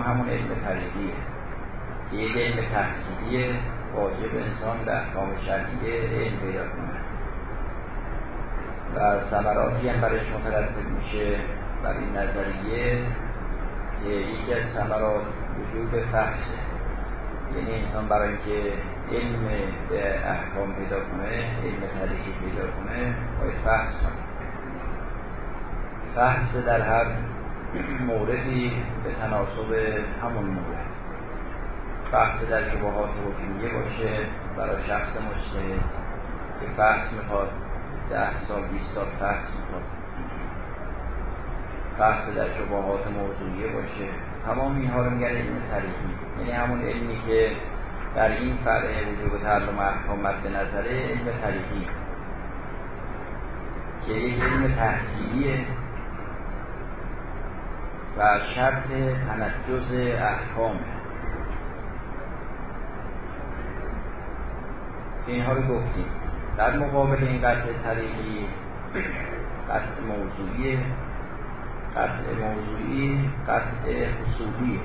همون علم طریقیه یه علم تحصیلیه واجب انسان به احکام شرعیه علم پیدا کنه. و ثمراتی هم برش مترتب میشه بر این نظریه که یکی از ثمرات وجود فحصه یعنی انسان برای اینکه علم احکام پیدا کنه علم طریقی پیدا کنه باید فحص. فحص در هر موردی به تناسب همون مورد بحث در شبهات حکمیه باشه برای شخص مجتهد که بحث می‌خواد ده سال بیست سال بحث می‌خواد. بحث در شبهات موضوعیه باشه. تمام اینها رو میگن علم تاریخی. یعنی همون علمی که در این فرع وجود تعلم احکام مد نظره علم تاریخی. که یک علم تحصیلیه و شرط تنجز احکام. اینها رو گفتیم. در مقابل این قطع طریقی قطع موضوعی قطع موضوعی قطع حصولی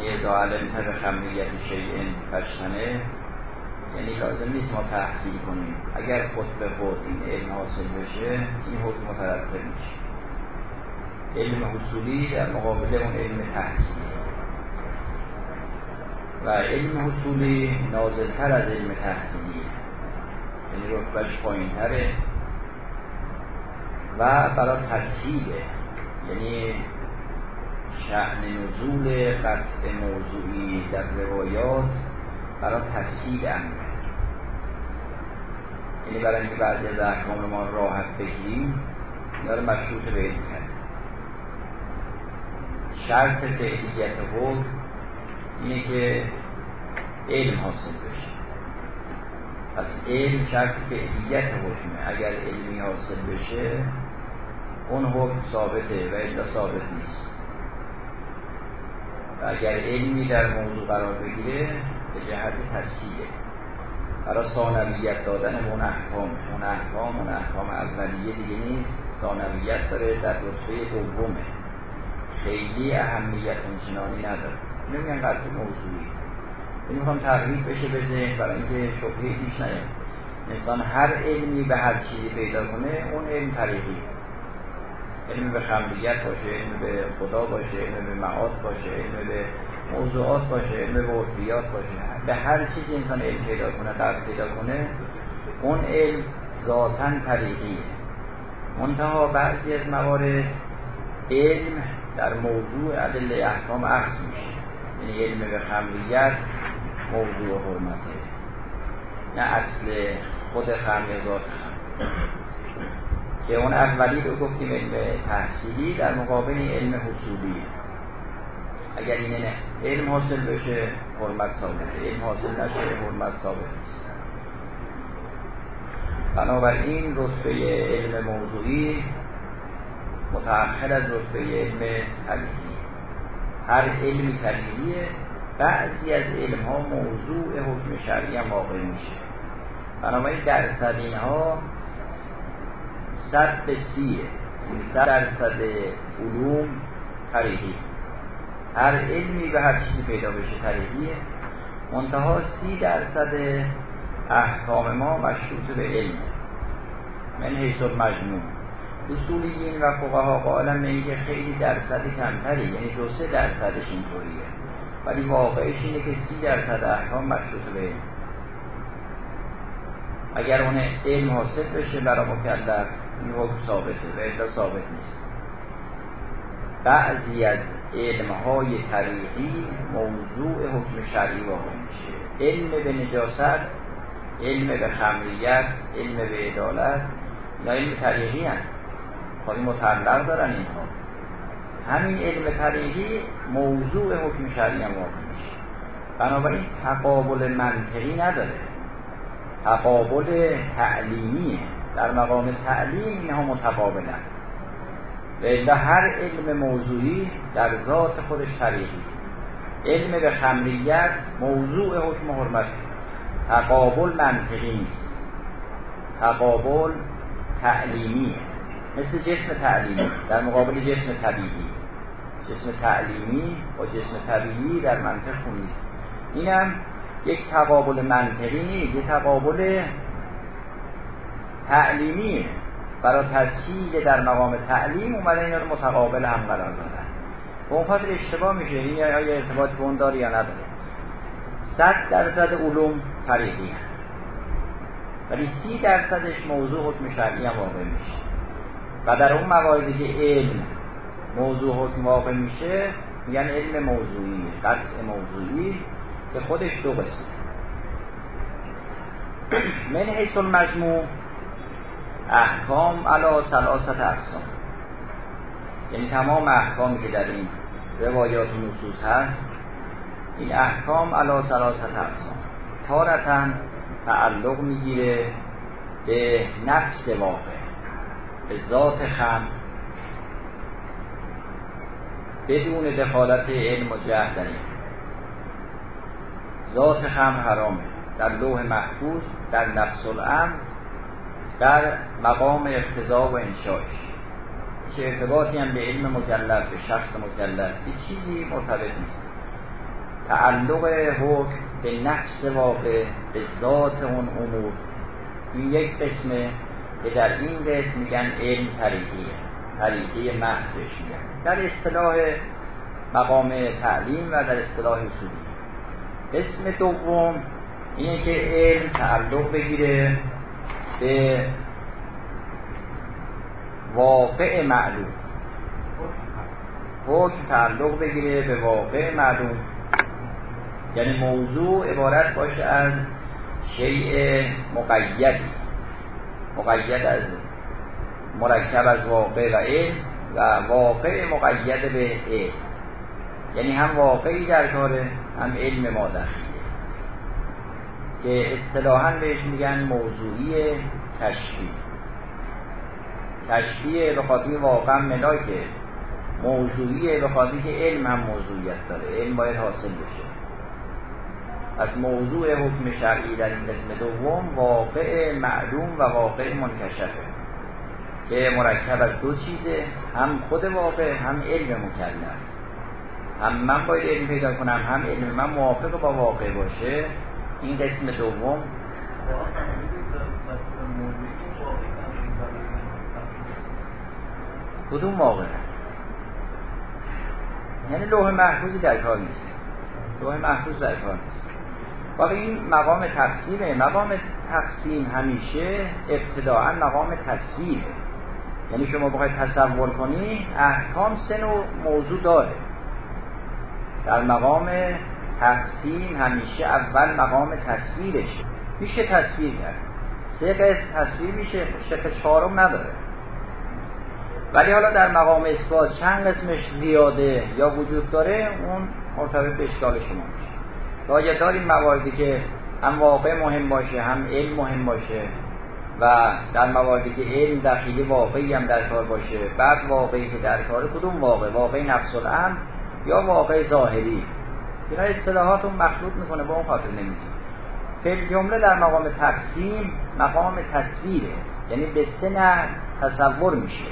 اذا علمت به خمریت شیء فشتنه یعنی لازم نیست ما تحصیل کنیم. اگر خود به خود این علم حاصل بشه این حکم مترتب میشه. علم حصولی در مقابل اون علم تحصیلی و علم حصولی نازلتر از علم تحصیلی. یعنی رتبهش پایین تره و برای تسهیله یعنی شعن نزول قطع موضوعی در روایات برای تسهیل امره یعنی برای اینکه بعضی از احکام ما راحت بگیریم اینا رو مشروط به علم کرد شرط فعلیت حکم اینه که علم حاصل بشه. پس علم شرط فعلیت حکمه. اگر علمی حاصل بشه اون حکم ثابته و الا ثابت نیست. اگر علمی در موضوع قرار بگیره به جهت تصیحه برای ثانویت دادن اون احکام اون احکام اون احکام اولیه دیگه نیست. ثانویت داره در رتبه دومه. خیلی اهمیت انچنانی نداره. نمیگن قطع موضوعی. این می‌خوام تغییر بشه به ذهن برای اینکه شبهه پیش نیاد. انسان هر علمی به هر چیزی پیدا کنه اون علم طریقی علم به خمریت باشه علم به خدا باشه علم به معاد باشه علم به موضوعات باشه علم به عرفیات باشه. به هر چیزی انسان علم پیدا کنه قرض پیدا کنه اون علم ذاتا طریقیه منتها بعضی از موارد علم در موضوع عدل احکام عکس میشه. یعنی علم به خمریت موضوع حرمته. نه اصل خود خمر که اون اولی رو گفتیم علم تحصیلی در مقابل علم حصولی اگر این نه علم حاصل بشه حرمت ثابته علم حاصل نشه حرمت ثابت. بنابراین رتبه علم موضوعی متأخر از رتبه علم طبیعی هر علمی طبیعیه بعضی از علم ها موضوع حکم شرعی هم واقع میشه. بنابراین درصد اینها صد به سیه صد درصد علوم طریقی هر علمی به هر چیزی پیدا بشه طریقیه منتها سی درصد احکام ما مشروط به علم. من حیث المجموع اصولیین و فقها قائلن به اینکه خیلی درصد کمتری یعنی دو سه درصدش اینطوریه. ولی واقعش اینه که سی درصد احکام مشروط به علم. اگر اون علم حاصل بشه برای مکلف این حکم ثابته و الا ثابت نیست. بعضی از علم های طریقی موضوع حکم شرعی واقع میشه. علم به نجاست علم به خمریت علم به عدالت یا علم طریقی هم خواهی متعلق دارن اینها. همین علم طریقی موضوع حکم شرعی هم واقع میشه. بنابراین تقابل منطقی نداره. تقابل تعلیمیه در مقام تعلیم اینها متقابلن. و هر علم موضوعی در ذات خودش طریقی علم به خمریت موضوع حکم حرمت. تقابل منطقی نیست. تقابل تعلیمیه مثل جسم تعلیمی. در مقابل جسم طبیعی. جسم تعلیمی و جسم طبیعی در منطق خونید اینم یک تقابل منطقی نیست. یک تقابل تعلیمیه برای تسهیل در مقام تعلیم اومده اینا رو متقابل هم قرار دادن. به اون خاطر اشتباه میشه. این یا ارتباط به اون داره یا نداره. صد درصد علوم طریقی هم. ولی سی درصدش موضوع حکم شرعی هم واقع میشه. و در اون مواردی که علم موضوع حکم واقع میشه میگن علم موضوعی قطع موضوعی که خودش دو قسمه من حیث المجموع احکام علا سلاست اقسام. یعنی تمام احکامی که در این روایات و نصوص هست این احکام علا سلاست اقسام. تارتا تعلق می‌گیره به نفس واقع به ذات خم بدون دخالت علم و جهل در ذات خم حرامه. در لوح محفوظ در نفس الامر در مقام اقتضا و انشایش که ارتباطی هم به علم مکلف به شخص مکلف به چیزی مرتبط نیست. تعلق حکم به نفس واقع به ذات اون امور. این یک قسمه که در این قسم میگن علم طریقیه. طریقی محضش میگن. در اصطلاح مقام تعلیم و در اصطلاح اصولی. اسم دوم اینه که علم تعلق بگیره. به واقع معلوم. حکم تعلق بگیره به واقع معلوم. یعنی موضوع عبارت باشه از شیء مقیدی مقید از مرکب از واقع و علم و واقع مقید به علم یعنی هم واقعی در کاره هم علم ما که اصطلاحا بهش میگن موضوعی تشبیه تشبیه به خاطر واقعا ملاکه. موضوعیه به خاطر که علم هم موضوعیت داره. علم باید حاصل بشه. پس موضوع حکم شرعی در این قسم دوم واقع معلوم و واقع منکشفه. که مرکب از دو چیزه. هم خود واقع هم علم مکلف. هم من باید علم پیدا کنم هم علم من موافق با واقع باشه. این قسم دوم. کدوم واقع یعنی لوح محفوظی در کار نیست. لوح محفوظ در کار نیست. واقعا این مقام تقسیمه مقام تقسیم همیشه ابتداعا مقام تصویره یعنی شما بخواید تصور کنی احکام سه نوع موضوع داره. در مقام تقسیم همیشه اول مقام تصویرش میشه تصویر کرد. سه قسم تصویر میشه شق چهارم نداره. ولی حالا در مقام اثبات چند قسمش زیاده یا وجود داره اون مرتبط به اشکال شما میشه. باید داریم مواردی که هم واقع مهم باشه هم علم مهم باشه و در مواردی که علم دخیلی واقعی هم در کار باشه بعد واقعی که در کار کدوم واقع؟ واقع نفس الامر یا واقع ظاهری؟ اینا اصطلاحات اون مخلوط می‌کنه با اون خاطر نمیدیم فعل جمله در مقام تقسیم مقام تصویره. یعنی به سه تصور میشه.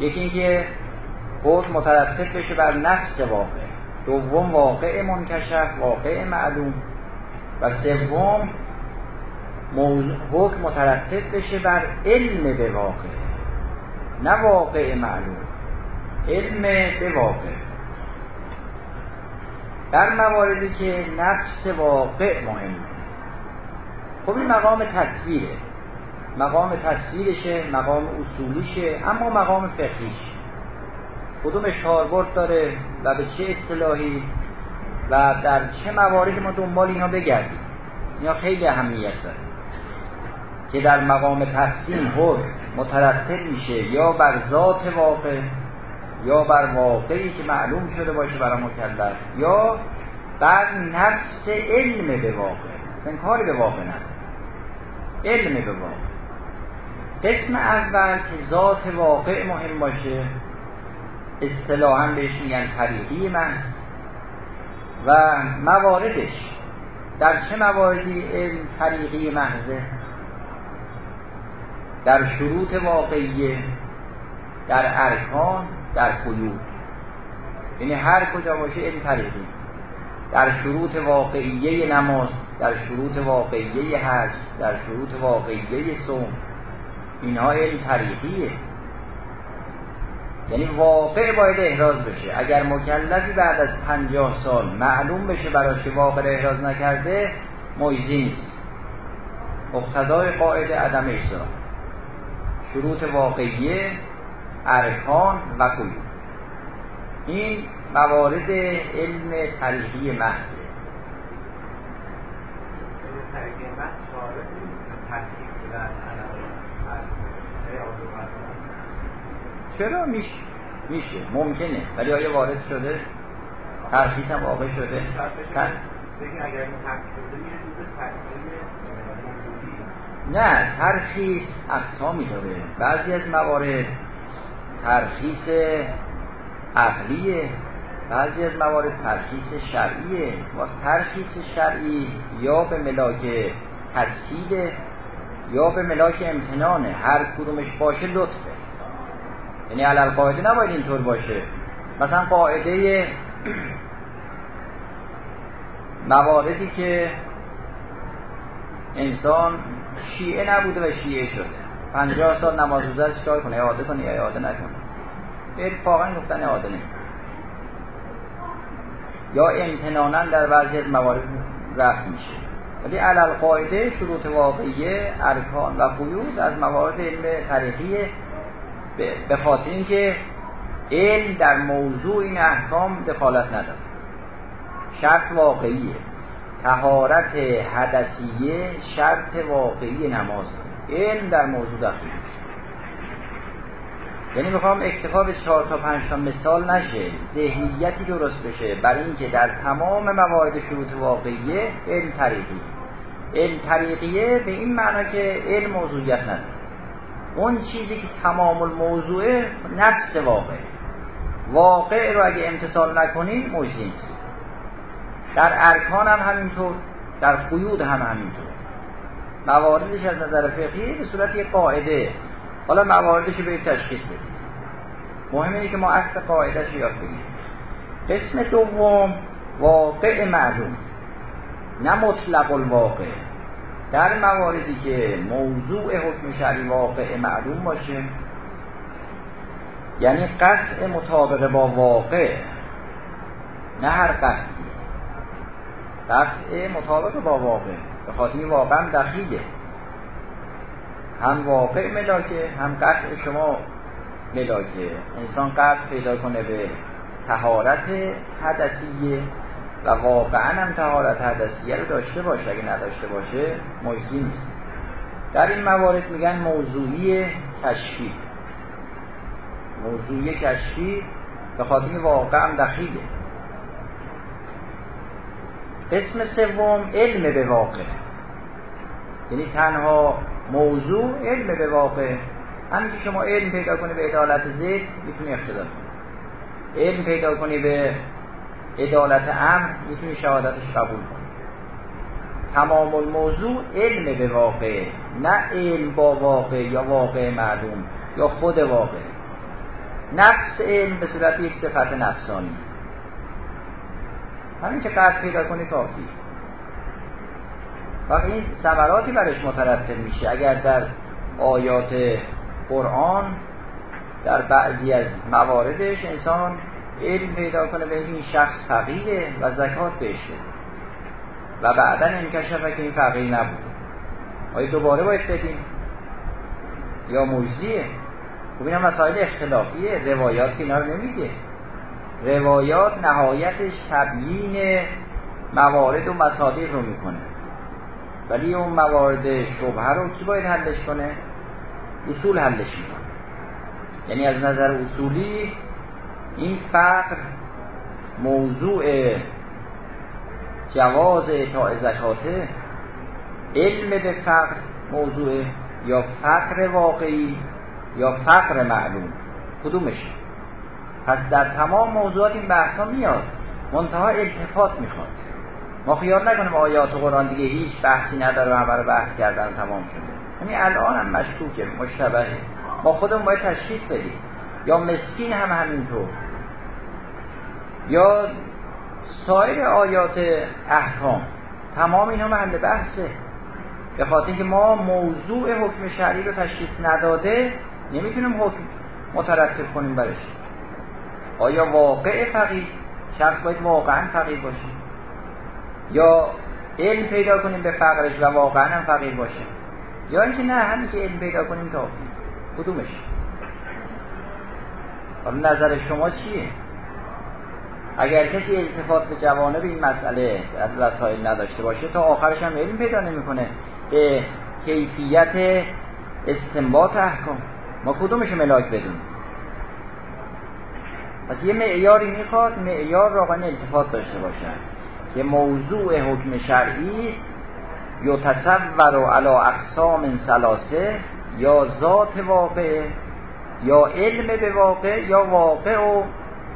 یکی اینکه حکم مترتب بشه بر نفس واقع. دوم واقع منکشف واقع معلوم. و سوم حکم مترتب بشه بر علم به واقع. نه واقع معلوم. علم به واقع. در مواردی که نفس واقع مهمه خب این مقام تصویره مقام تصویرشه مقام اصولیشه اما مقام فقهیش. کدومش کاربرد داره و به چه اصطلاحی و در چه مواردی ما دنبال اینا بگردیم. اینا خیلی اهمیت داره. که در مقام تقسیم حکم مترتب میشه یا بر ذات واقع یا بر واقعی که معلوم شده باشه برای مکلف یا بر نفس علم به واقع. اصلا کاری به واقع نداره. علم به واقع. قسم اول که ذات واقع مهم باشه اصطلاحا بهش میگن طریقی محض. و مواردش در چه مواردی علم طریقی محضه؟ در شروط واقعیه در ارکان در قیود یعنی هر کجا باشه علم طریقی. در شروط واقعیه نماز در شروط واقعیه حج در شروط واقعیه صوم اینها علم طریقیه. یعنی واقع باید احراز بشه. اگر مکلفی بعد از پنجاه سال معلوم بشه براش که واقع احراز نکرده مجزی نیست. مقتضای قاعده عدم اجزا. شروط واقعیه ارکان و قیود این موارد علم تاریخی محضه چرا میشه میشه؟ ممکنه. ولی آیا وارد شده؟ ترخیص هم واقع شده؟ نه ترخیص اقسامی داره. بعضی از موارد ترخیص عقلیه بعضی از موارد ترخیص شرعیه. و ترخیص شرعی یا به ملاک تسهیل یا به ملاک امتنانه هر کدومش باشه لطفه. یعنی علل قاعده نباید اینطور باشه. مثلا قاعده مواردی که انسان شیعه نبوده و شیعه شده. پنجاه سال نماز روزه چیکار کنه؟ اعاده کنه یا اعاده نکنه؟ اتفاقا گفتن اعاده نمی‌کنه یا امتنانا در بعضی از موارد رفت میشه. ولی علل قاعده شروط واقعیه ارکان و قیود از موارد علم تاریخی به خاطر اینکه علم در موضوع این احکام دخالت نداره. شرط واقعیه. تهارت حدثیه شرط واقعی نماز. علم در موضوع داخل یعنی می‌خوام اکتفا به چهار تا پنج تا مثال نشه. ذهنیتی درست بشه. برای اینکه در تمام موارد شروط واقعیه علم طریقی. علم طریقیه به این معنا که علم موضوعیت نداره. اون چیزی که تمام الموضوع نفس واقع. واقع رو اگه امتصال نکنی موجزی نیست. در ارکان هم همینطور در قیود هم همینطور. مواردش از نظر فقهی به صورت یک قاعده. حالا مواردش به تشخیص بدیم. مهم اینه که ما اصل قاعدش یاد بگیریم. قسم دوم واقع معلوم. نه مطلق الواقع. در مواردی که موضوع حکم شرعی واقع معلوم باشه یعنی قطع مطابق با واقع نه هر قطعی. قطع مطابق با واقع. خاطر این واقع هم واقع ملاکه هم قطع شما ملاکه. انسان قطع پیدا کنه به تهارت حدثیه و واقعا هم تهارت حدثیه رو داشته باشه. اگه نداشته باشه مجزی نیست. در این موارد میگن موضوعی کشفی. موضوعی کشفی به خاطر واقع هم دخیله قسم سوم علم به واقع. یعنی تنها موضوع علم به واقع. همین که شما علم پیدا کنی به عدالت زید می‌تونی اقتدار کنی. علم پیدا کنی به عدالت امر می‌تونی شهادتش قبول کنی. تمام الموضوع علم به واقع نه علم با واقع یا واقع معلوم یا خود واقع. نفس علم به صورت یک صفت نفسانی. همین که قرد پیدا کنی کافی. و این ثمراتی برش مترتب میشه. اگر در آیات قرآن در بعضی از مواردش انسان علم پیدا کنه به این شخص فقیره و زکات بهش و بعدا انکشف که این فقیر نبود آیا دوباره باید بدیم. یا مجزیه خب این مسائل اختلافیه. روایات که اینا رو نمیگه. روایات نهایتش تبیین موارد و مصادیق رو می‌کنه. ولی اون موارد شبهه رو کی باید حلش کنه؟ اصول حلش می‌کنه. یعنی از نظر اصولی این فقر موضوع جواز اعطاء زکاته علم به فقر موضوع یا فقر واقعی یا فقر معلوم. کدومش؟ پس در تمام موضوعات این بحث ها میاد. منتها التفات می‌خواد. ما خیال نکنیم آیات قرآن دیگه هیچ بحثی نداره و بحث کردن تمام شده. همین الان هم مشکوکه مشتبهه. ما خودمون باید تشخیص بدیم. یا مسکین هم همینطور. یا سایر آیات احکام. تمام اینا محل بحثه. به خاطر اینکه ما موضوع حکم شرعی رو تشخیص نداده نمی‌تونیم حکم مترتب کنیم برش. آیا واقع فقیر شخص باید واقعا فقیر باشه. یا علم پیدا کنیم به فقرش و واقعا هم فقیر باشه. یا اینکه نه همین که علم پیدا کنیم کافی کدومش؟ حالا نظر شما چیه؟ اگر کسی التفات به جوانب این مسئله از وسایل نداشته باشه تا آخرش هم علم پیدا نمی‌کنه. به کیفیت استنباط احکام. ما کدومش ملاک بدونیم؟ پس یه معیاری می‌خواد معیار را التفات داشته باشن که موضوع حکم شرعی یتصور علی اقسام سلاسه یا ذات واقع یا علم به واقع یا واقع و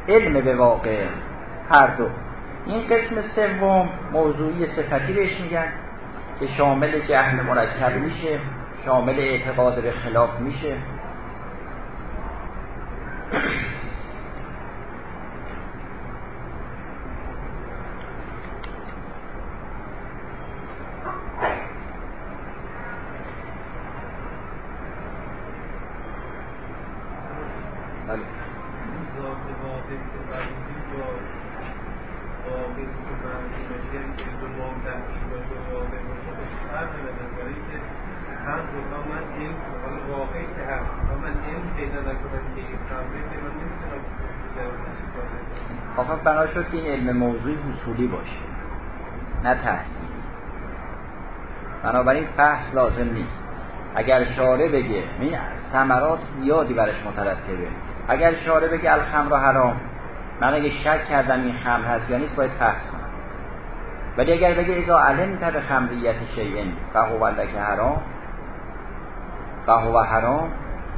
علم به واقع. هر دو. این قسم سوم موضوعی صفتی بهش میگن که شامل جهل مرکب میشه شامل اعتقاد به خلاف میشه. حصولی باشه. نه تحصیلی. بنابراین فحص لازم نیست. اگر شاره بگه این ثمرات زیادی برش مترتبه. اگر شاره بگه الخمر حرام من اگه شک کردم این خمر هست یا نیست باید فحص کنم. ولی اگر بگه ازا علم به خمریت شیئن فهو لک حرام فهو حرام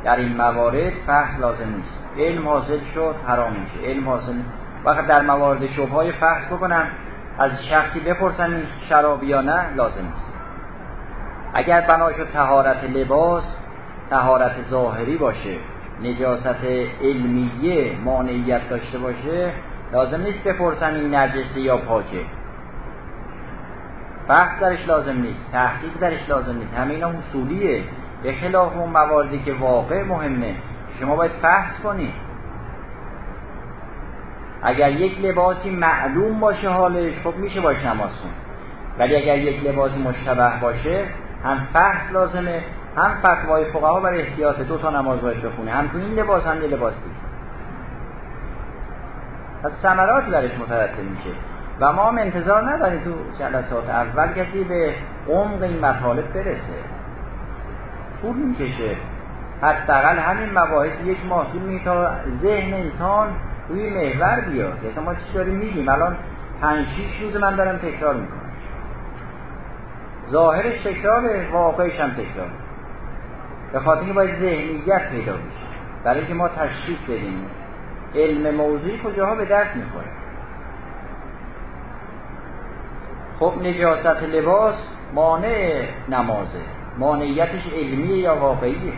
در این موارد فحص لازم نیست. علم حاصل شد حرام میشه. علم حاصل وقت در موارد شبهای فحص بکنم از شخصی بپرسن این شراب یا نه لازم است اگر بنا شد تهارت لباس تهارت ظاهری باشه نجاست علمیه مانعیت داشته باشه لازم نیست بپرسن این نجسه یا پاکه. بحث درش لازم نیست تحقیق درش لازم نیست. همه اینا حصولیه به خلاف اون مواردی که واقع مهمه. شما باید فحص کنید اگر یک لباسی معلوم باشه حالش خب میشه باش نماز ولی اگر یک لباسی مشتبه باشه هم فحص لازمه هم فتوای فقها برای احتیاط دو تا نماز باید بخونه. هم تو این لباس هم یه لباس دید پس ثمراتی برش مترتب میشه. و ما هم انتظار نداریم تو جلسات اول کسی به عمق این مطالب برسه. طول می‌کشه. حداقل همین مباحث یک ماه طول تا ذهن انسان روی محور بیاد مثلا ما چی داریم میگیم؟ الان پنج شیش روز من دارم تکرار می‌کنم. ظاهرش تکراره واقعش هم تکراره به خاطر اینکه باید ذهنیت پیدا بشه. برای اینکه ما تشخیص بدیم علم موضوعی کجاها به دست می‌خوره. خب نجاست لباس مانع نمازه. مانعیتش علمیه یا واقعیه؟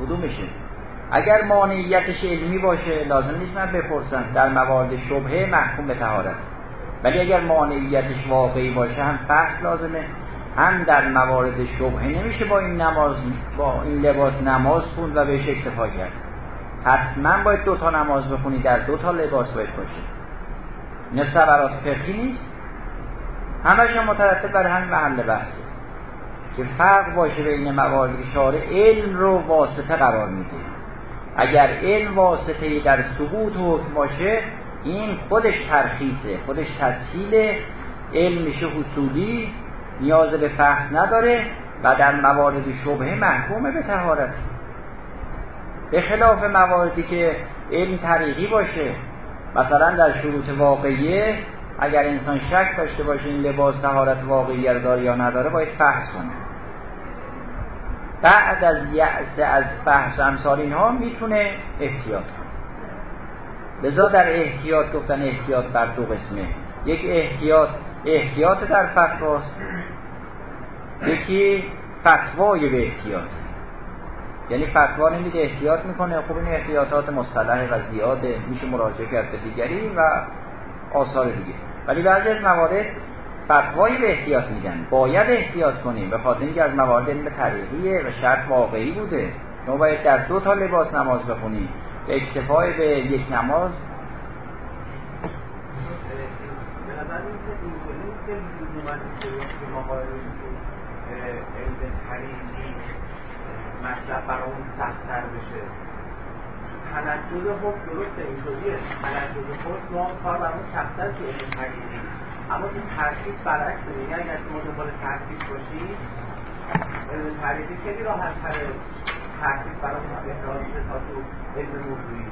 کدومشه؟ اگر مانعیتش علمی باشه لازم نیست من بپرسم. در موارد شبهه محکوم به تهارت ولی اگر مانعیتش واقعی باشه هم فحص لازمه هم در موارد شبهه. نمیشه با این نماز با این لباس نماز خوند و بهش اکتفا کرد. حتما باید دو تا نماز بخونی در دو تا لباس باید باشه. این سبرات فقهی نیست. همش هم مترتب بر همین محل بحثه که فرق باشه بین موارد شارع علم رو واسطه قرار میده. اگر علم واسطه در ثبوت حکم باشه این خودش ترخیصه خودش تسهیل علم میشه حصولی نیاز به فحص نداره و در موارد شبهه محکومه به تهارت به خلاف مواردی که علم طریقی باشه مثلا در شروط واقعیه اگر انسان شک داشته باشه این لباس تهارت واقعی داره یا نداره باید فحص کنه. بعد از یعص از فحص امثال اینها می‌تونه احتیاط کنه. لذا در احتیاط گفتن احتیاط بر دو قسمه. یک احتیاط احتیاط در فتواست. یکی فتوای به احتیاط. یعنی فتوا نمیده احتیاط می‌کنه. خب این احتیاطات مصطلح و زیاده. میشه مراجعه کرد به دیگری و آثار دیگه. ولی بعضی از موارد فتوایی به احتیاط میدن. باید احتیاط کنیم. به خاطر اینکه از موارد علم طریقیه و شرط واقعی بوده. ما باید در دو تا لباس نماز بخونیم به اکتفای به یک نماز. مطلب برای اون سختتر بشه. تنجد حکم درسته اینطوریه تنجد حکم ما کار برامون سختتر که علم حقیقی اما تو ترکیب برعکس یعنی اگر ما دنبال ترکیب باشیم علم حقیقی خیلی راحت تره ترکیب برامون احتراز میشه تا تو علم موضوعی.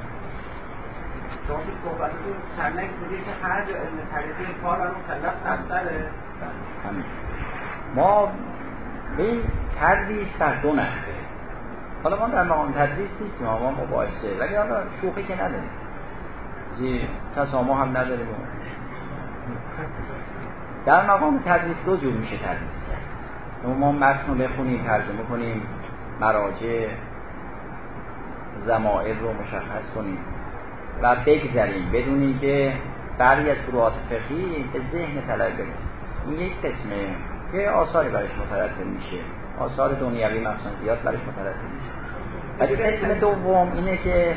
شما تو صحبتتون چندک بودید که هر جا علم حقیقی کار برامون کلف سختره ما به تدریس در دو نحوه حالا ما در مقام تدریس نیستیم ما مباحثه ولی حالا شوخی که نداریم. تسامح هم نداریم. در مقام تدریس دو جور میشه تدریس کرد. ما متن رو بخونیم ترجمه کنیم مراجع زمائر رو مشخص کنیم و بگذریم بدون اینکه برخی از فروعات فقهی به ذهن طلب برسیم این یک قسمه که آثاری برش مترتب میشه. آثار دنیوی مخصوصا زیاد برش مترتب میشه. ولی قسم دوم اینه که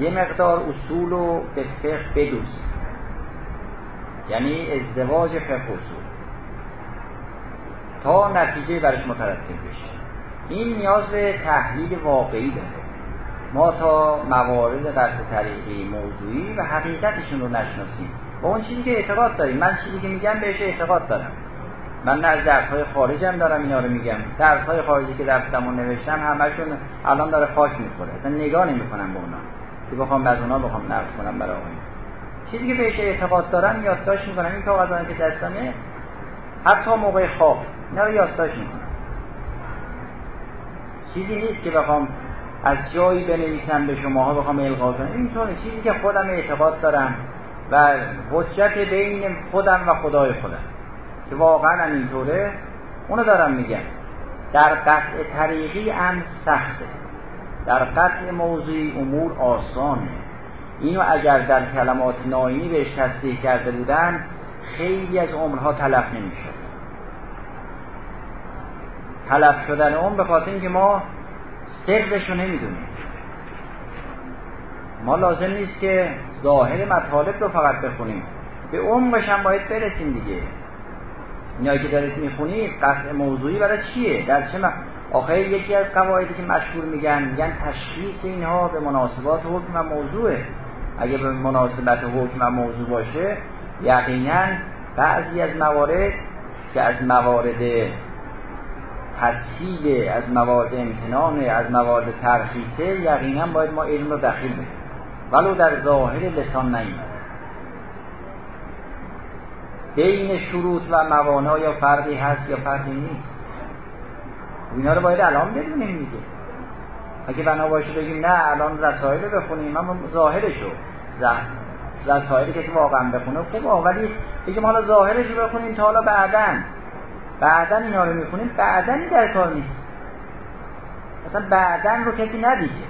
یه مقدار اصول رو به فقه بدوزیم یعنی ازدواج فقه تا نتیجه برش مترتب بشه. این نیاز به تحلیل واقعی داره. ما تا موارد قطع طریقی موضوعی و حقیقتشون رو نشناسیم. با اون چیزی که اعتقاد داریم. من چیزی که میگم بهش اعتقاد دارم. من از درس های خارجم دارم اینا رو میگم. درس های خارجی که رفتم و نوشتم همشون الان داره خاک می‌خوره. اصلا نگاه نمی‌کنم به اونا. که بخوام از اونا بخوام نقل کنم برای اون چیزی که بهش اعتقاد دارم یادداشت می‌کنم این کاغذانی که دستمه حتی موقع خواب. اینا رو یادداشت می‌کنم چیزی نیست که بخوام از جایی بنویسم به شماها بخوام القا کنم. اینطوره چیزی که خودم اعتقاد دارم و حجت بین خودم و خدای خودم. که واقعا هم اینطوره. اونو دارم میگم. در قطع طریقی هم سخته. در قطع موضوعی امور آسانه. اینو اگر در کلمات ناینی بهش تصدیح کرده بودن خیلی از عمرها تلف نمی‌شد. تلف شدن اون به خاطر اینکه ما سرش رو نمی‌دونیم. ما لازم نیست که ظاهر مطالب رو فقط بخونیم. به عمقش هم باید برسیم دیگه. اینایی که دارید می‌خونید قطع موضوعی برای چیه؟ در چه آخه یکی از قواعدی که مشهور میگن میگن تشخیص اینها به مناسبات حکم و موضوعه. اگه به مناسبت حکم و موضوع باشه یقینا بعضی از موارد که از موارد تسهیل از موارد امتنان از موارد ترخیصه یقینا باید ما علم رو دخیل بدیم ولو در ظاهر لسان نیمد بین شروط و موانع یا فرقی هست یا فرقی نیست. اینا رو باید الان بدونیم دیگه. اگه بنا باشه بگیم نه الان رسائل رو بخونیم اما ظاهرشو رسائلی که واقعا بخونه خوبه ولی بگیم حالا ظاهرش رو بخونیم تا حالا بعدن بعدن اینا رو می‌خونیم بعدن در کار نیست. اصلا بعدن رو کسی ندیده.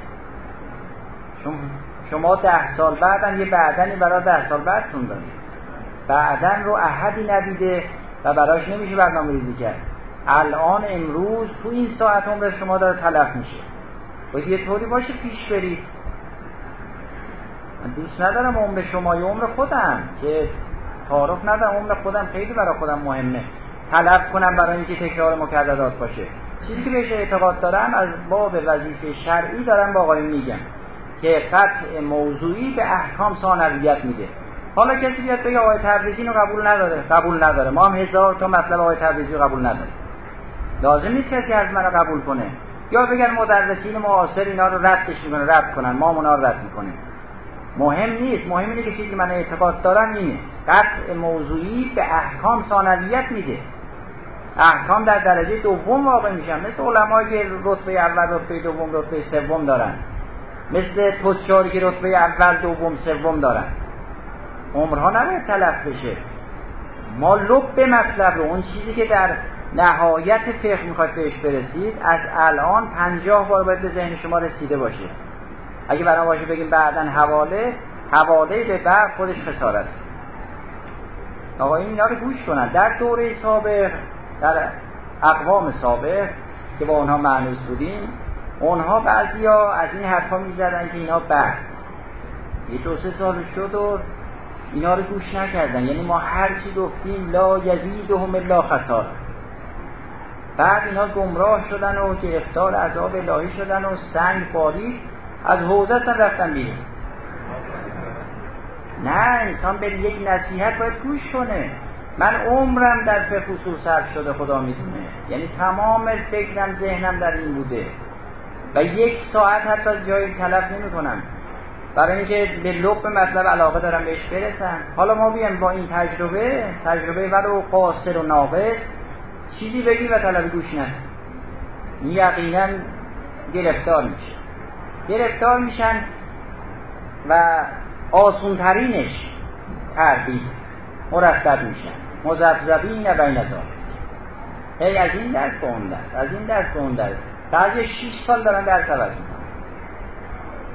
شما ده سال بعدن یه بعدنی برای ده سال بعدتون دارید بعدن رو احدی ندیده و براش نمیشه برنامه ریزی کرد. الان امروز تو این ساعت عمر شما داره تلف میشه. باید یه طوری باشه پیش برید من دوست ندارم عمر شما یا عمر خودم. که تعارف ندارم عمر خودم خیلی برای خودم مهمه. تلف کنم برای اینکه تکرار مکررات باشه. چیزی که بهش اعتقاد دارم از باب وظیفه شرعی دارم با آقایون میگم که قطع موضوعی به احکام ثانویت میده. حالا کسی بیاد بگه آقای تبریزی رو قبول نداره. قبول نداره. ما هم هزار تا مطلب آقای تبریزی رو قبول نداره لازم نیست کسی از من قبول کنه. یا بگن مدرسین معاصر اینا رو ردش می‌کنه رد کنن. ما اونا رد می‌کنیم. مهم نیست. مهم اینه که چیزی من اعتقاد دارم اینه. قطع موضوعی به احکام ثانویت میده. احکام در درجه دوم واقع میشن. مثل علمایی که رتبه اول رتبه دوم رتبه سوم دارن. مثل تجاری که رتبه اول دوم سوم دارن. عمرها نباید تلف بشه. ما لب به مطلب رو اون چیزی که در نهایت فقه می‌خواد بهش برسید از الان پنجاه بار باید به ذهن شما رسیده باشه. اگه برای باشه بگیم بعدا حواله حواله به بعد خودش خسارت. آقایون اینا رو گوش کنن. در دوره سابق در اقوام سابق که با اونها معنوس بودیم اونها بعضی ها از این حرفا می‌زدن که اینا بعد یه دو سه سال شد و اینا رو گوش نکردن. یعنی ما هر چی گفتیم لا یزیدهم الا خسار بعد اینا گمراه شدن و گرفتار عذاب الهی شدن و سنگ بارید از حوزه رفتن بیرون. نه انسان به یک نصیحت باید گوش کنه. من عمرم در فقه اصول صرف شده خدا می‌دونه. یعنی تمام فکرم ذهنم در این بوده. و یک ساعت حتی جایی تلف نمی کنم برای اینکه به لب مطلب علاقه دارم بهش برسم. حالا ما بیایم با این تجربه تجربه ولو قاصر و ناقص. چیزی بگی و طلب گوش نه. یقینا گرفتار میشه. گرفتار میشن و آسونترینش تردید مرتب میشن. مزبزبین بین ازار هی از این درس به از این درس به اون درس بعضی 6 سال دارن درس عوض می‌کنن.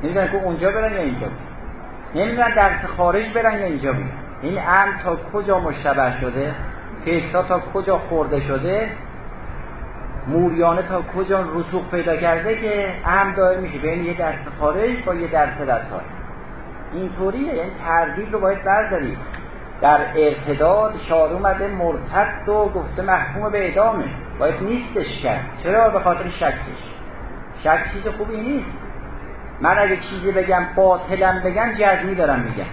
نمی‌دونن که اونجا برن یا اینجا برن. نمی‌دونن درس خارج برن یا اینجا بیان این ام تا کجا مشتبه شده؟ فکرها تا کجا خورده شده موریانه تا کجا رسوخ پیدا کرده که هم داره میشه بین یه درس خارج با یه درس رسال اینطوریه یعنی تردید رو باید بردارید در ارتداد شار اومده مرتد و گفته محکوم به اعدامه. باید نیستش کرد چرا؟ به خاطر شکش. شک چیز خوبی نیست. من اگه چیزی بگم باطلم بگم جزمی دارم میگم.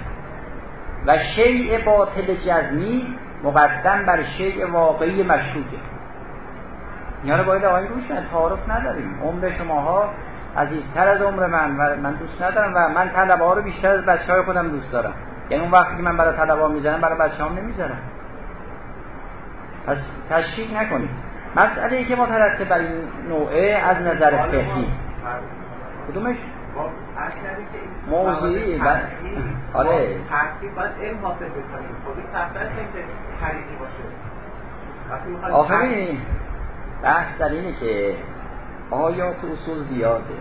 و شیء باطل جزمی مقدم بر شیء واقعی مشکوکه اینا رو باید آقای روش تعارف نداریم. عمر شماها عزیزتر از عمر من و من دوست ندارم و من طلبه ها رو بیشتر از بچه های خودم دوست دارم. یعنی اون وقتی که من برای طلبه می‌زنم برای بچه هم نمی‌زنم پس تشکیک نکنید. مسئله ای که مترتب بر این نوعه از نظر فقهی. کدومش؟ موضوعی و آره. ترتیب باید علم حاصل بکنیم. خودی سفتر که خریدی باشه. آخرین بحث در اینه که آیات اصول زیاده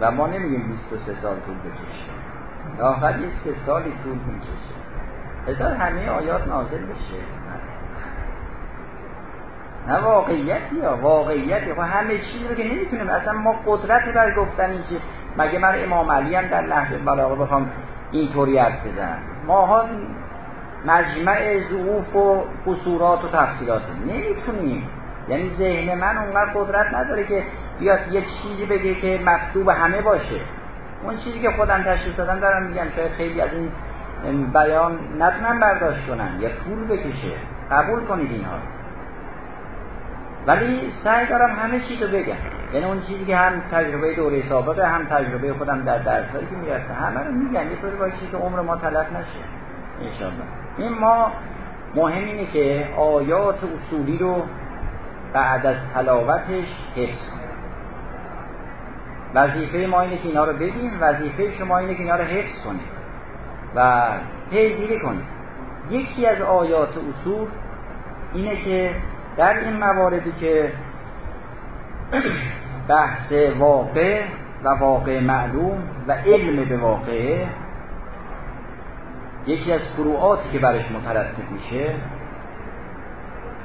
و ما نمیگیم 23 سال طول بکشه. آخر یه سه سالی طول می‌کشه. بذار همه آیات نازل بشه. نه واقعیتی یا واقعیتی. خب همه چیز رو که نمی‌تونیم اصلا ما قدرت بر گفتن این چیز مگه من امام علی هم در نهج بلاغه بخوام اینطوری حرف بزنم. ماها مجمع ضعوف و قصورات و تفصیلات نمی‌تونیم. یعنی ذهن من اونقدر قدرت نداره که بیاد یه چیزی بگه که مکتوب همه باشه. اون چیزی که خودم تشریف دادم دارم میگم شاید خیلی از این بیان نتونن برداشت کنن. یا طول بکشه. قبول کنید اینها ولی سعی دارم همه چیز رو بگم. یعنی اون چیزی که هم تجربه دوره سابقه هم تجربه خودم در درسایی که می‌رسه همه رو میگم. یه طوری باشه که عمر ما تلف نشه. انشاءالله. این ما مهم اینه که آیات اصولی رو بعد از تلاوتش حفظ کنیم. وظیفه ما اینه که اینا رو بگیم وظیفه شما اینه که اینا رو حفظ کنید و پیگیری کنید یکی از آیات اصول اینه که در این مواردی که بحث واقع و واقع معلوم و علم به واقع یکی از فروعاتی که برش مترتب میشه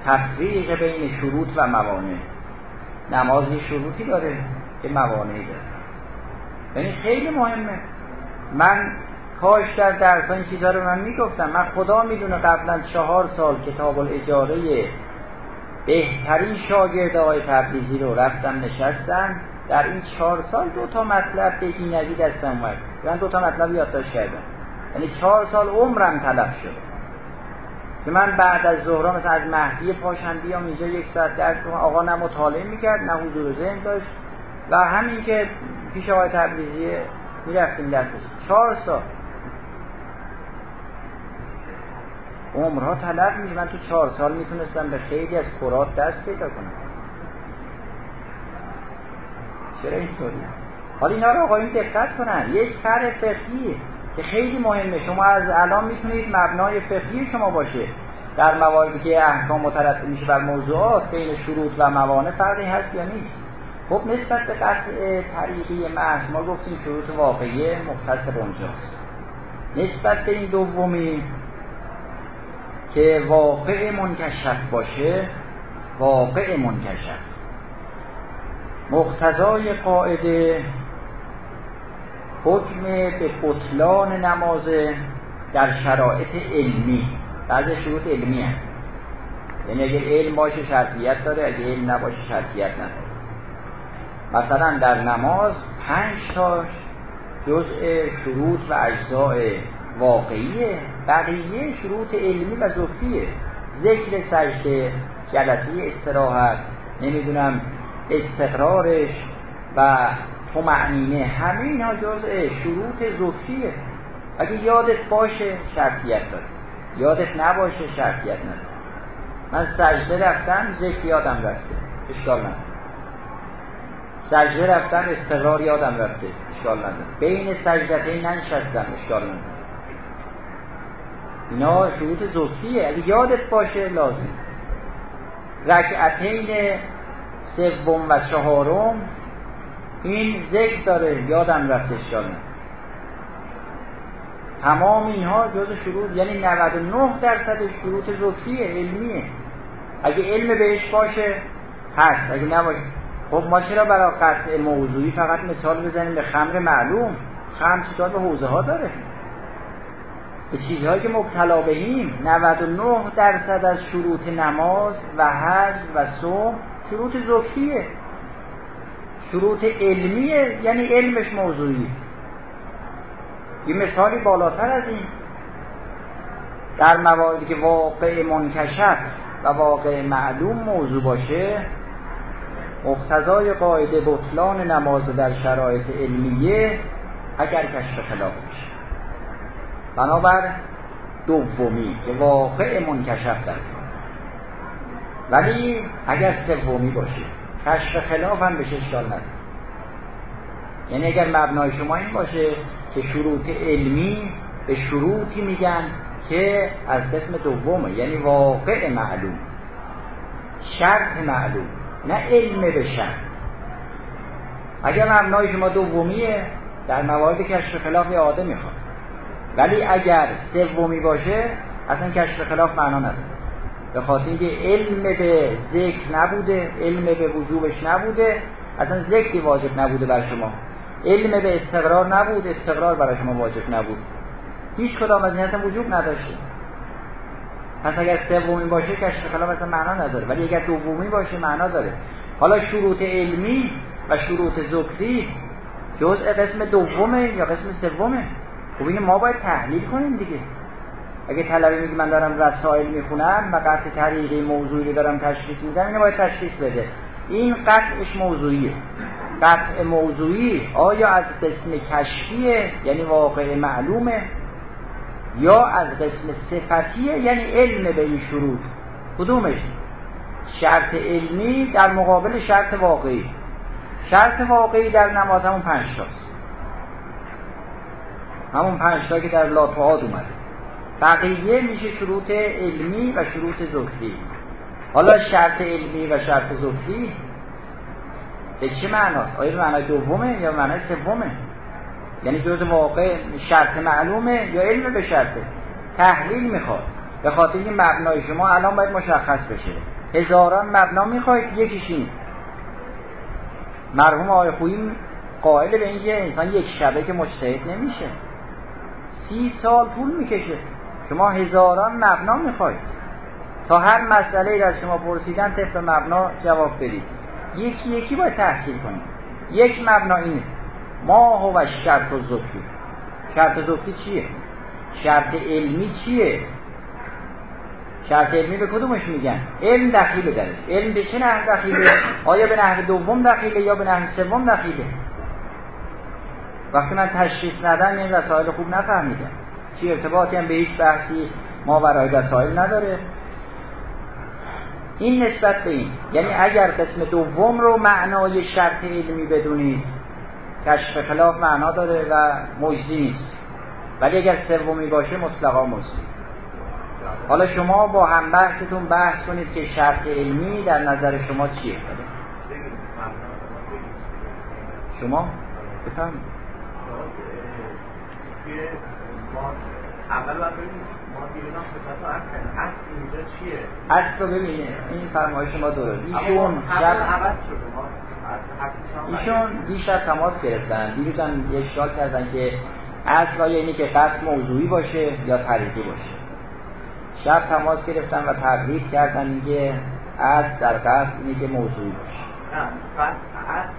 تفریق بین شروط و موانع. نماز یه شروطی داره یه موانعی داره. یعنی خیلی مهمه. من کاش در درس این چیزها رو من می‌گفتم. من خدا می‌دونه قبلا چهار سال کتاب الاجاره بهترین شاگرد آقای تبریزی رو رفتم نشستم در این چهار سال دو تا مطلب به این نگی دستم اومد. من دو تا مطلب یادداشت کردم. یعنی چهار سال عمرم تلف شد. که من بعد از ظهرا مثلا از مهدی پاشن بیام اینجا یک ساعت درس کنم آقا نه مطالعه می‌کرد نه حضور ذهن داشت. و همین که پیش آقای تبریزی می‌رفتیم درسش. چهار سال. عمرها تلف میشه من تو چهار سال می‌تونستم به خیلی از کرات دست پیدا کنم. چرا اینطوری؟ حالا اینا رو آقایون دقت کنن. یک فرق فقهیه که خیلی مهمه. شما از الان می‌تونید مبنای فقهی شما باشه. در مواردی که احکام مترتب میشه بر موضوعات بین شروط و موانع فرقی هست یا نیست. خب نسبت به قطع طریقی محض ما گفتیم شروط واقعی مختص اونجاست. نسبت به این دومی که واقع منکشف باشه واقع منکشف. مقتضای قاعده حکم به بطلان نماز در شرایط علمی. بعضی شروط علمی هست. یعنی اگر علم باشه شرطیت داره اگر علم نباشه شرطیت نداره. مثلا در نماز پنج تاش جزء شروط و اجزاء واقعیه. بقیه شروط علمی و ذکریه ذکر سجده جلسه استراحت نمی‌دونم استقرارش و معنینه همه اینا جزء شروط ذکریه اگه یادت باشه شرطیت داره. یادت نباشه شرطیت نداره. من سجده رفتم ذکر یادم رفته. اشکال نداره. سجده رفتم استقرار یادم رفته. اشکال نداره. بین سجدتین ننشستم اشکال نداره. اینا شروط ذکریه اگه یادت باشه لازم. رکعتین سوم و چهارم این ذکر داره. یادم رفته اشکال تمام اینها جز شروط یعنی 99 درصد شروط ذکریه علمیه. اگه علم بهش باشه هست. اگه نباشه خب ما چرا برای قطع موضوعی فقط مثال بزنیم به خمر معلوم؟ خمر چطور به حوزه ها داره. به چیزهایی که مبتلا بهیم 99 درصد از شروط نماز و حج و صوم شروط ذکریه. شروط علمیه یعنی علمش موضوعی یه مثالی بالاتر از این. در مواردی که واقع منکشف و واقع معلوم موضوع باشه مقتضای قاعده بطلان نماز در شرایط علمیه اگر کشف خلاف بشه بنابر دومی که واقع منکشف در ولی اگر سومی باشه کشف خلاف هم بشه اشکال نداره. یعنی اگر مبنای شما این باشه که شروط علمی به شروطی میگن که از قسم دومه یعنی واقع معلوم. شرط معلوم نه علم به شرط. اگر مبنای شما دومیه در موارد کشف خلاف اعاده می‌خواد. ولی اگر سومی باشه اصلا کشف خلاف معنا نداره. به خاطر اینکه علم به ذکر نبوده علم به وجوبش نبوده اصلا ذکری واجب نبوده بر شما. علم به استقرار نبود استقرار برای شما واجب نبود. هیچ کدام از این وجوب نداشته. پس اگر سومی باشه کشف خلاف اصلا معنا نداره. ولی اگر دومی باشه معنا داره. حالا شروط علمی و شروط ذکری جزء قسم دومه یا قسم سومه؟ خب این ما باید تحلیل کنیم دیگه. اگه طلبه میگه من دارم رسائل می‌خونم و قطع طریقی موضوعی دارم تشخیص میدم اینو باید تشخیص بده. این قطعش موضوعیه. قطع موضوعی آیا از قسم کشفیه یعنی واقع معلومه؟ یا از قسم صفتیه یعنی علم به این شروط کدومش؟ شرط علمی در مقابل شرط واقعی. شرط واقعی در نماز همون پنج تاست. همون پنج تا که در لاپاد اومده. بقیه میشه شروط علمی و شروط ذکری. حالا شرط علمی و شرط ذکری به چه معناست؟ آیا به معنای دومه یا معنای سومه؟ یعنی جز واقع شرط معلومه یا علم به شرطه تحلیل می‌خواد. به خاطر این مبنای شما الان باید مشخص بشه. هزاران مبنا می‌خواید یکیش این. مرحوم آقای خویی قائل به اینکه انسان یک شبه که مجتهد نمیشه. سی سال طول می‌کشه. شما هزاران مبنا می‌خواید. تا هر مسئله از شما پرسیدن طبق مبنا جواب بدید. یکی یکی باید تحصیل کنید. یک مبنا اینه. ما هو شرط و زفی شرط زفی چیه؟ شرط علمی چیه؟ شرط علمی به کدومش میگن؟ علم دخیله درش علم به چه نحو دخیله؟ آیا به نحو دوم دخیله یا به نحو سوم دخیله؟ وقتی من تشخیص ندم این رسائل خوب نفهمیدم. چی ارتباطی هم به هیچ بحثی ما برای رسائل نداره. این نسبت به این. یعنی اگر قسم دوم رو معنای شرط علمی بدونید کشف خلاف معنا داره و مجزی نیست. ولی اگر سومی باشه مطلقا مجزی حالا شما با هم بحثتون بحث کنید که شرط علمی در نظر شما چیه؟ شما؟ بفهمید اول باید ما صفت اصل اینجا چیه؟ اصل رو این فرمایش ما درست ایشون ایشون دیشب تماس گرفتن. دیروز هم یه اشکال کردن که اصل آیا اینه که قصد موضوعی باشه یا طریقی باشه. شب تماس گرفتن و تبلیغ کردن اینکه اصل در قصد اینه که موضوعی باشه. نه اصل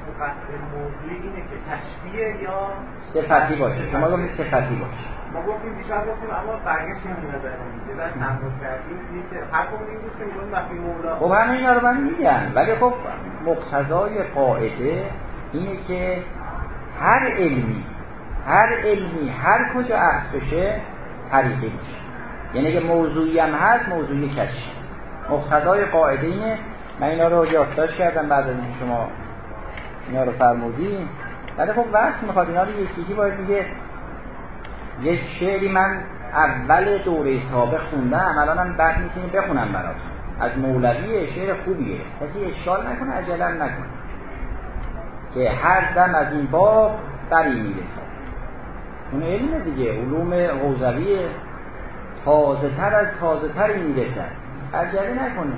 موضوعی اینه که تشبیه یا صفتی باشه. شما گفتید صفتی باشه. ما گفتیم دیشب گفتیم اما برگشت مولا خب همه اینا رو من میگم. ولی خب مقتضای قاعده اینه که هر علمی هر علمی هر کجا عکس بشه طریقی میشه یعنی که موضوعی هم هست موضوعی کشی مقتضای قاعده اینه. من اینا رو یادداشت کردم بعد از این شما اینا رو فرمودی؟ ولی خب وقت می‌خواد اینا رو یکی باید میگه یک شعری من اول دوره سابق خوندم الانم بعد می‌تونی بخونم براتون از مولوی شعر خوبیه. کسی اشکال نکنه عجلم نکنه. که هر دم از این باب بری می‌رسد اون علم دیگه علوم حوزوی تازه تر از تازه تری می‌رسد. عجله نکنه.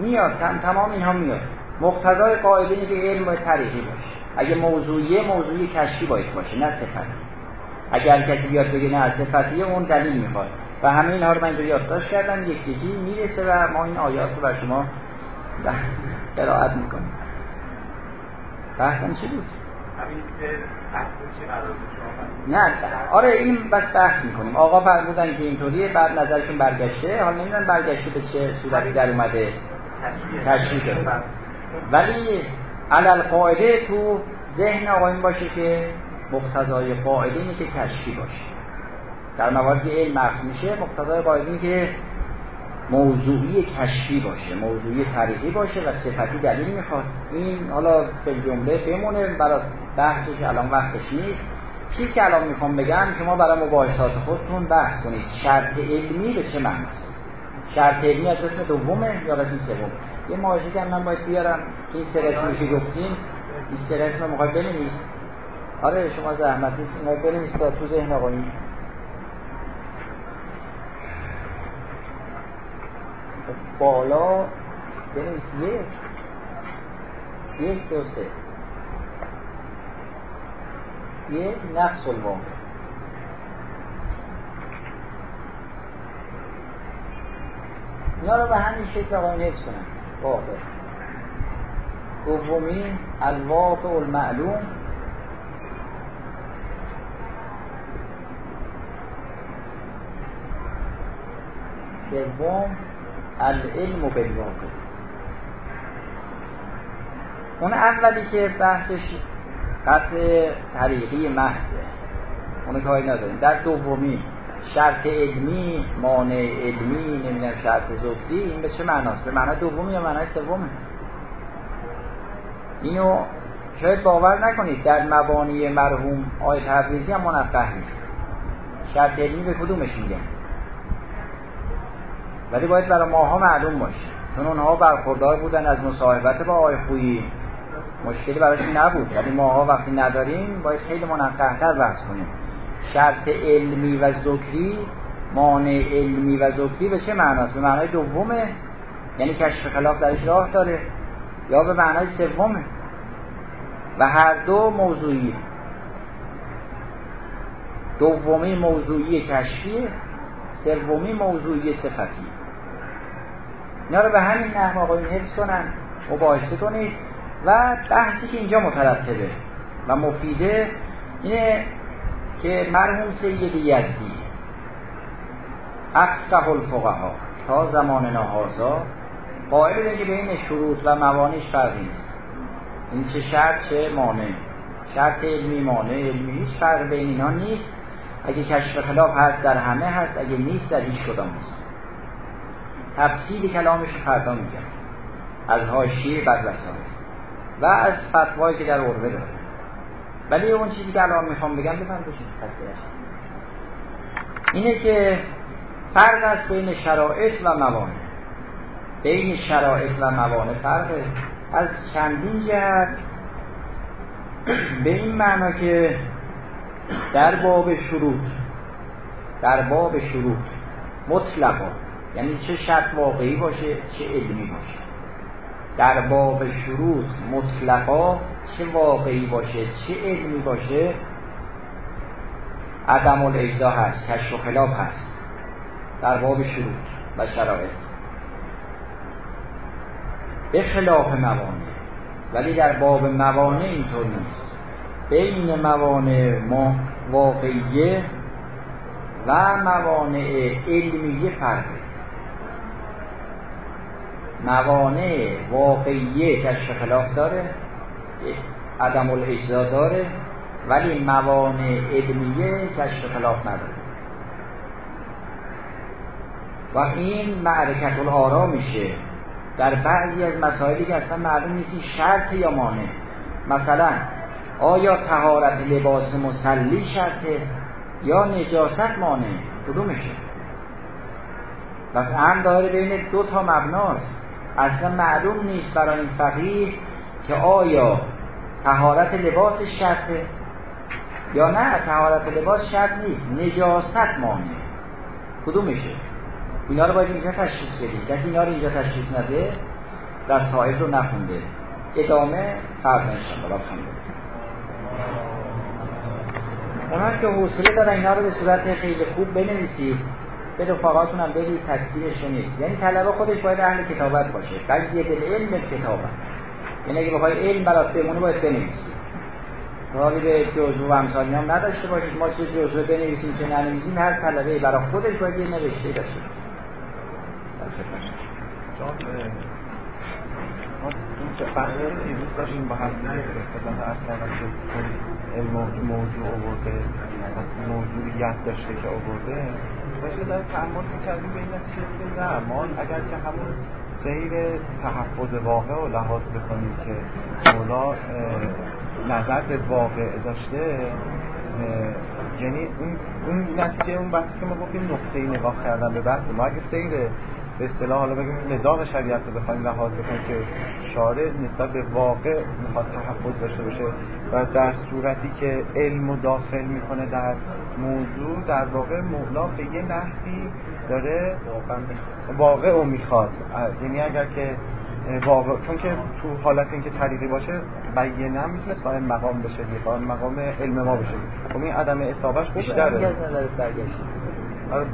میاد تم تمام اینها میاد. مقتضای قاعده اینه که علم باید تاریخی باشه. اگه موضوعیه موضوعی کشفی باید باشه نه صفتی اگر کسی بیاد بگه نه صفتیه اون دلیل می‌خواد. و همه اینها رو من اینجا یادداشت کردم. یک یکی می‌رسه و ما این آیات رو بر شما قرائت می‌کنیم. بحثم چی بود؟ نه آره این بس بحث می‌کنیم. آقا فرمودن که اینطوریه بعد نظرشون برگشته. حالا نمی‌دونم برگشته به چه صورتی در اومده. کرد ولی علل قاعده تو ذهن آقا باشه که مقتضای قاعده اینه که کشفی باشه. در مواردی علم مخص میشه مقتضای قاعده اینه که موضوعی کشفی باشه موضوعی تاریخی باشه و صفتی دلیل می‌خواد. این حالا به جمله بمونه برای بحثش الان وقتش نیست. چیزی که الان می‌خوام بگم شما برای مباحثات خودتون بحث کنید. شرط علمی به چه معناست شرط علمی از قسم دومه یا قسم سوم یه ماجی که من باید بیارم این سه رسمی که گفتیم این رسم رو بنویس آره شما زحمت نیست اینا بنویس تا تو ذهن آقایی. بالا بنویس یک. یک دو سه. یک نقص الوام اینا رو به همین شکل آقای حفظ کنن واقع دومی الواقع المعلوم. سوم العلم بالواقع. اون اولی که بحثش قطع طریقی محضه. اونو کاری نداریم. در دومی شرط علمی مانع علمی نمی‌دونم شرط زفتی این به چه معناست؟ به معنی دومی یا معنی سومه اینو شاید باور نکنید در مبانی مرحوم آیت تبریزی هم منفه نیست. شرط علمی به کدومش میگن؟ ولی باید برای ماها معلوم باشه. چون اونها برخوردار بودن از مصاحبت با آقای خویی. مشکلی براشون نبود. ولی ماها وقتی نداریم باید خیلی منقهتر بحث کنیم. شرط علمی و ذکری مانع علمی و ذکری به چه معناست؟ به معنای دومه. یعنی کشف خلاف درش راه داره. یا به معنای سومه. و هر دو موضوعی. دومی موضوعی کشفیه سومی موضوعی صفتی. اینا رو به همین نحو آقایون حفظ کنن. مباحثه کنید. و بحثی که اینجا مترتبه و مفیده اینه که مرحوم سید یزدی افقه الفقها تا زمان نهازا قائل به که بین شروط و موانعش فرقی نیست این چه شرط چه مانع؟ شرط علمی مانع علمی هیچ فرق بین اینا نیست. اگه کشف خلاف هست در همه هست. اگه نیست در هیچ کدام نیست. تفصیل کلامش فردا میگم. از حاشیه بد و از فتوایی که در عربه داره. ولی اون چیزی که الان می‌خوام بگم بفهم بشین اینه که فرق است بین شرایط و موانع. بین شرایط و موانع فرق. از چندین جهت به این معنا که در باب شروط در باب شروط مطلقا یعنی چه شرط واقعی باشه چه علمی باشه. در باب شروط مطلقا چه واقعی باشه چه علمی باشه عدم الاجزا هست کشف و خلاف هست در باب شروط و شرایط. به خلاف موانع ولی در باب موانع اینطور نیست. بین موانع ما واقعیه و موانع علمیه فرقه. موانع واقعیه کشف خلاف داره. عدم الاجزا داره ولی موانع علمیه کشف خلاف نداره. و این معرکت الارا میشه در بعضی از مسائلی که اصلا معلوم نیست شرط یا مانع. مثلا آیا تهارت لباس مسلی شرطه یا نجاست مانع؟ کدومشه؟ پس هم داره بین دو تا مبناست. اصلا معلوم نیست برای این فقیه که آیا تهارت لباس شرطه یا نه تهارت لباس شرط نیست. نجاست مانع. کدومشه؟ اینا رو باید اینجا تشخیص بدید کسی اینا رو اینجا تشخیص نده رسائل رو نخونده. ادامه فرد انشاءالله اونا که حوصله دارن اینا رو به صورت خیلی خوب بنویسید. به رفاقاتون هم برید تکثیرش یعنی طلبه خودش باید اهل کتابت باشه. قضیه دل علم کتابت. یعنی اگه بخوای علم برات بمونه باید بنویسید حالی به جزو و امثالی هم نداشته باشید ما چه جزو بنویسیم چه ننویسیم هر طلبه برای خودش باید یه نوشته داشته دیروز داشتیم که موضوع آورده موضوعیت داشته که آورده. داشته داره تعمل می‌کردیم به این نتیجه نه ما اگر که همون غیر تحفظ واقع و لحاظ بکنیم که مولا نظر به واقع داشته یعنی اون اون نتیجه اون بحثی که ما گفتیم نقطه نگاه کردن به بحث ما اگه سیر به اصطلاح حالا بگیم نظام شریعت رو بخوایم لحاظ بکنیم که شارع نسبت به واقع می‌خواد تحفظ داشته باشه و در صورتی که علم و داخل می‌کنه در موضوع در واقع مولا به یه نحوی داره واقع رو می‌خواد. یعنی اگر که واقع چون که تو حالت اینکه طریقی باشه بیانه می‌تونه قائم مقام بشه قائم مقام علم ما بشه. خب این عدم اصابش بیشتره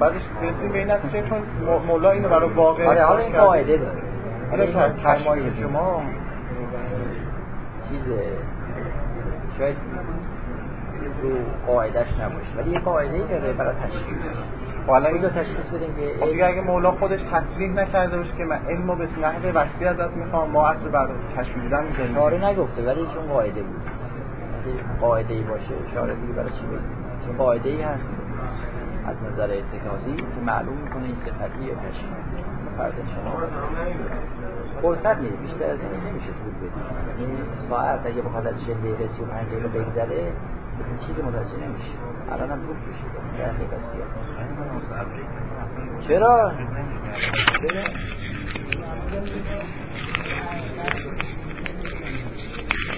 بعدش رسیدیم به این نتیجه چون مولا اینو برای واقع آره حالا این قاعده داره. آره فرمای شما چیز شاید رو قاعدش نباشه ولی یه قاعده ای داره برای تشخیص حالا اینو تشخیص بدیم که خب اگه مولا خودش تصریح نکرده باشه که من علمو به نحو وسیع ازت می‌خوام ما اصل کشف دیدن می‌ذاریم شاره نگفته ولی چون قاعده بود. قاعده ای باشه شاره دیگه برای چی بگیم؟ چون قاعده ای هست. از نظر اتکازی که معلوم می‌کنه این صفتی یا تشکیل فرد فرصت نیست بیشتر از این نمیشه طول بدید این ساعت اگه بخواد از 40 دقیقه 35 دقیقه بگذره مثل چیزی متوجه نمیشه الان هم طول کشید در خیلی چرا؟ چرا؟ Thank you.